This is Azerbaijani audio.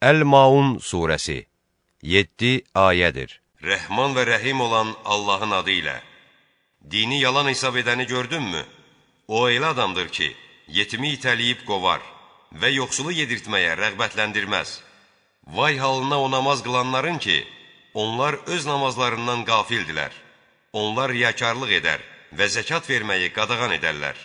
Əl-Maun surəsi 7 ayədir. Rəhman və rəhim olan Allahın adı ilə. Dini yalan hesab edəni gördünmü? O elə adamdır ki, yetimi itələyib qovar və yoxsulu yedirtməyə rəğbətləndirməz. Vay halına o namaz qılanların ki, onlar öz namazlarından qafildilər. Onlar riyakarlıq edər və zəkat verməyi qadağan edərlər.